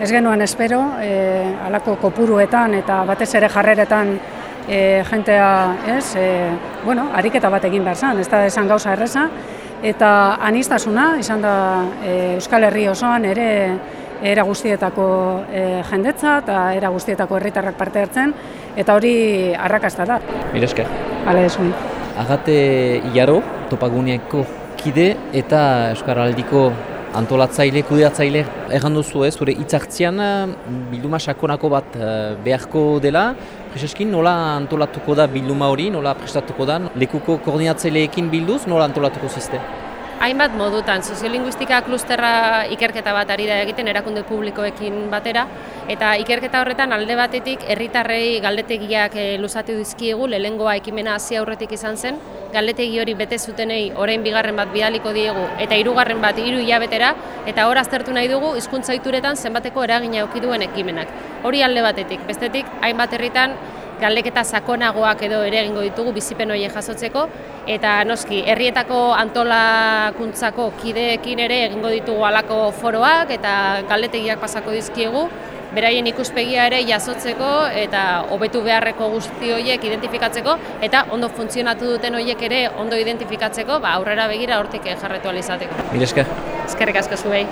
ez genuen espero, e, alako kopuruetan eta batez ere jarreretan e, jentea, ez, e, bueno, ariketa bat egin behar zen, ez da esan gauza erreza, eta anistasuna, izan da e, Euskal Herri osoan ere era guztietako e, jendetza eta era guztietako herritarrak parte hartzen, eta hori arrakasta da. Mire esker. Hala esun. Agate Iaro, topaguneako kide eta Euskaraldiko antolatzaile, kudeatzaile, erran duzu ez, zure hitzartzean bilduma sakonako bat uh, beharko dela, Preseskin, nola antolatuko da bilduma hori, nola prestatuko da, lekuko koordinatzaileekin bilduz, nola antolatuko ziste? Hainbat modutan, soziolinguistika klusterra ikerketa bat ari da egiten erakunde publikoekin batera, eta ikerketa horretan alde batetik herritarrei galdetegiak e, luzatu dizkiegu, lehengoa ekimena hasi aurretik izan zen, galdetegi hori bete zutenei orain bigarren bat bidaliko diegu eta hirugarren bat hiru hilabetera eta hor aztertu nahi dugu hizkuntza ituretan zenbateko eragina duen ekimenak. Hori alde batetik, bestetik hainbat herritan galdeketa sakonagoak edo ere egingo ditugu bizipen horiek jasotzeko eta noski herrietako antolakuntzako kideekin ere egingo ditugu halako foroak eta galdetegiak pasako dizkiegu beraien ikuspegia ere jasotzeko eta hobetu beharreko guzti horiek identifikatzeko eta ondo funtzionatu duten horiek ere ondo identifikatzeko, ba aurrera begira hortik jarretu alizateko. Mire esker. Eskerrik asko zuei.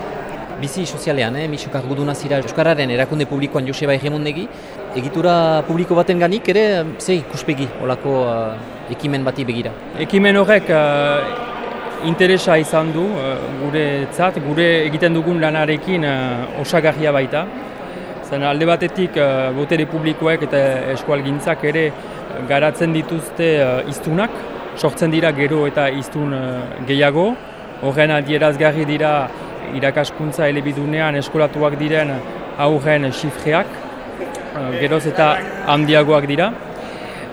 Bizi sozialean, eh, misok arguduna zira Euskararen erakunde publikoan Joseba Egemondegi, egitura publiko baten ganik ere, ze ikuspegi olako uh, ekimen bati begira? Ekimen horrek uh, interesa izan du uh, gure tzat, gure egiten dugun lanarekin uh, osagarria baita. Zen alde batetik uh, botere publikoek eta eskualgintzak ere garatzen dituzte uh, iztunak, sortzen dira gero eta iztun uh, gehiago. Horren adierazgarri dira irakaskuntza elebidunean eskolatuak diren aurren xifreak, uh, geroz eta handiagoak dira.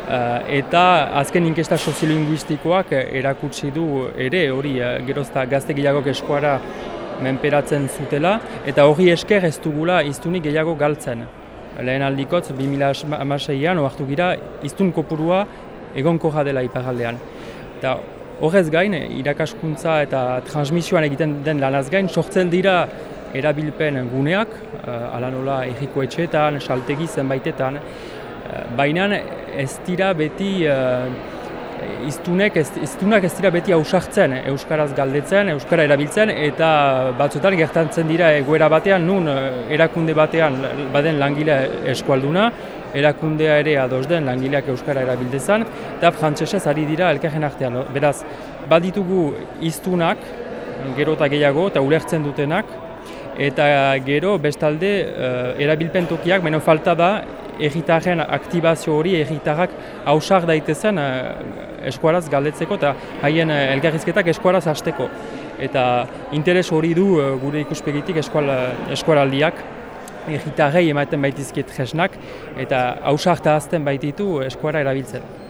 Uh, eta azken inkesta soziolinguistikoak erakutsi du ere hori uh, geroz eta gazte gehiagok eskuara menperatzen zutela, eta hori esker ez dugula iztunik gehiago galtzen. Lehen aldikotz, 2006an, oartu gira, iztun kopurua egonko dela iparaldean. Eta horrez gain, irakaskuntza eta transmisioan egiten den lanaz gain, sortzen dira erabilpen guneak, uh, ala nola erriko etxeetan, saltegi zenbaitetan, uh, baina ez dira beti uh, iztunek ez, iztunak ez dira beti ausartzen. Euskaraz galdetzen, Euskara erabiltzen eta batzutan gertatzen dira egoera batean nun eh, erakunde batean baden langile eskualduna, erakundea ere ados den langileak Euskara erabildezan eta frantsesez ari dira elkarren artean. Beraz, baditugu iztunak, gero eta gehiago eta ulertzen dutenak, eta gero bestalde uh, erabilpen tokiak, baina falta da erritarren aktibazio hori erritarrak hausar daitezen uh, eskuaraz galdetzeko eta haien uh, elgarrizketak eskuaraz hasteko. Eta interes hori du gure ikuspegitik eskual, eskuaraldiak erritarrei ematen baitizkiet jesnak eta hausarta azten baititu eskuara erabiltzen.